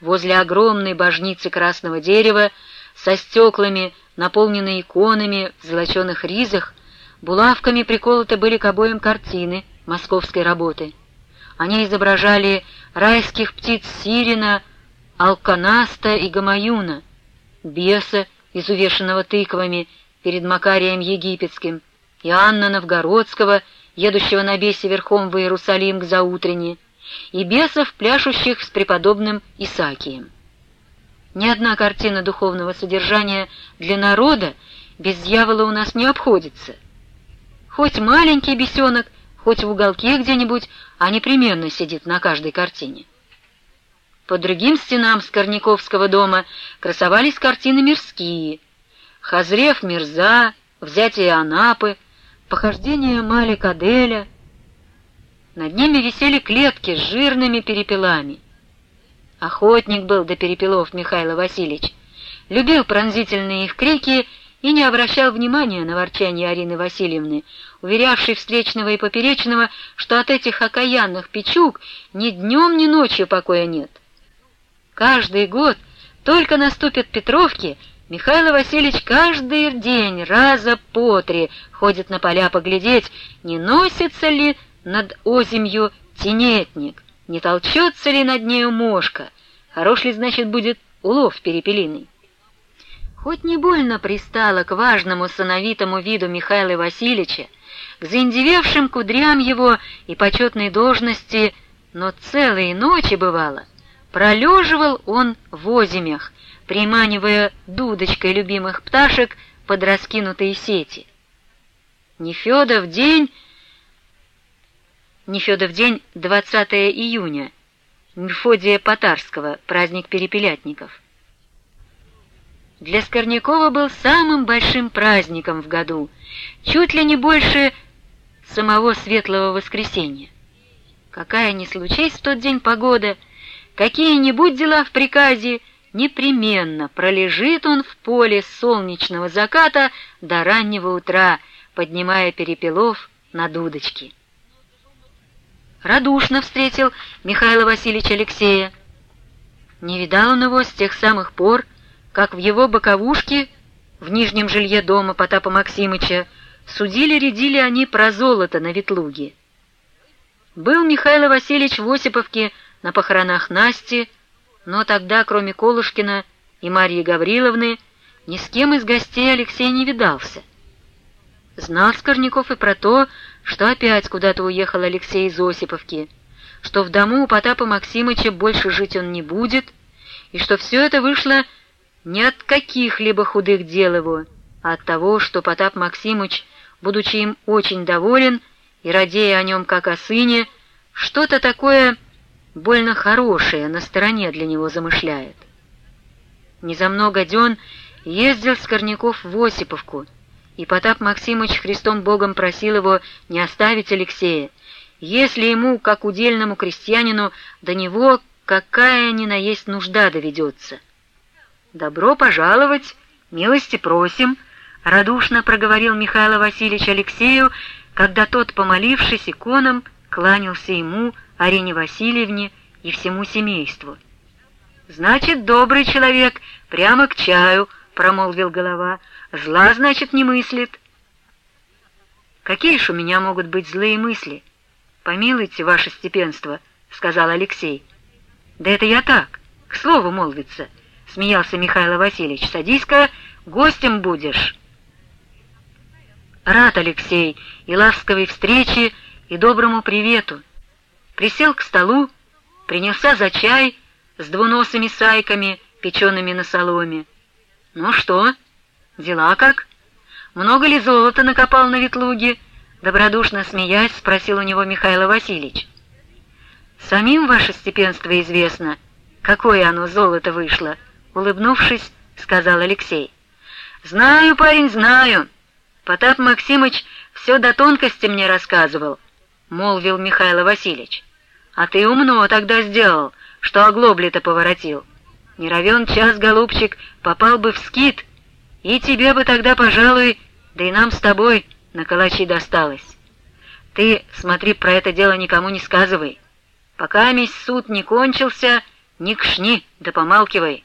Возле огромной божницы красного дерева со стеклами, наполненной иконами в золоченых ризах, булавками приколоты были к обоим картины московской работы. Они изображали райских птиц Сирина, Алканаста и Гамаюна, беса, изувешенного тыквами перед Макарием Египетским, Иоанна Новгородского, едущего на бесе верхом в Иерусалим к заутрене, и бесов, пляшущих с преподобным Исаакием. Ни одна картина духовного содержания для народа без дьявола у нас не обходится. Хоть маленький бесенок, хоть в уголке где-нибудь, а непременно сидит на каждой картине. По другим стенам Скорняковского дома красовались картины мирские. Хазрев Мирза, взятие Анапы, похождение Малик Аделя. Над ними висели клетки с жирными перепелами. Охотник был до перепелов Михаил Васильевич, любил пронзительные их крики и не обращал внимания на ворчание Арины Васильевны, уверявшей встречного и поперечного, что от этих окаянных печук ни днем, ни ночью покоя нет. Каждый год, только наступят Петровки, Михаил Васильевич каждый день раза по три ходит на поля поглядеть, не носится ли над озимью тенетник, не толчется ли над нею мошка, хорош ли, значит, будет улов перепелиный. Хоть не больно пристало к важному сыновитому виду Михаила Васильевича, к заиндевевшим кудрям его и почетной должности, но целые ночи бывало — Пролеживал он в озимях, приманивая дудочкой любимых пташек под раскинутые сети. Нефедов день... Нефедов день 20 июня, Мефодия Потарского, праздник перепелятников. Для Скорнякова был самым большим праздником в году, чуть ли не больше самого Светлого Воскресенья. Какая ни случись в тот день погода — какие-нибудь дела в приказе, непременно пролежит он в поле солнечного заката до раннего утра, поднимая перепелов на дудочки. Радушно встретил Михаил Васильевич Алексея. Не видал он его с тех самых пор, как в его боковушке, в нижнем жилье дома Потапа Максимыча, судили-редили они про золото на Ветлуге. Был Михаил Васильевич в Осиповке на похоронах Насти, но тогда, кроме Колышкина и Марьи Гавриловны, ни с кем из гостей Алексей не видался. Знал Скорняков и про то, что опять куда-то уехал Алексей из Осиповки, что в дому у Потапа Максимыча больше жить он не будет, и что все это вышло не от каких-либо худых дел его, а от того, что Потап Максимыч, будучи им очень доволен и радея о нем как о сыне, что-то такое больно хорошее на стороне для него замышляет. Незамного дён ездил Скорняков в Осиповку, и Потап Максимыч Христом Богом просил его не оставить Алексея, если ему, как удельному крестьянину, до него какая ни на есть нужда доведется. «Добро пожаловать, милости просим», — радушно проговорил Михаил Васильевич Алексею, когда тот, помолившись иконам, кланялся ему, Арине Васильевне и всему семейству. «Значит, добрый человек, прямо к чаю», — промолвил голова. «Зла, значит, не мыслит». «Какие ж у меня могут быть злые мысли? Помилуйте, ваше степенство», — сказал Алексей. «Да это я так, к слову молвится», — смеялся Михаил Васильевич. «Садись-ка, гостем будешь». Рад Алексей и ласковой встрече, и доброму привету присел к столу, принялся за чай с двуносыми сайками, печеными на соломе. «Ну что, дела как? Много ли золота накопал на ветлуге?» Добродушно смеясь, спросил у него Михаил Васильевич. «Самим ваше степенство известно, какое оно золото вышло», — улыбнувшись, сказал Алексей. «Знаю, парень, знаю. Потап Максимыч все до тонкости мне рассказывал. — молвил Михаил Васильевич. «А ты умно тогда сделал, что оглобли-то поворотил. Не равен час, голубчик, попал бы в скит, и тебе бы тогда, пожалуй, да и нам с тобой на калачи досталось. Ты, смотри, про это дело никому не сказывай. Пока весь суд не кончился, «Не кшни, да помалкивай!»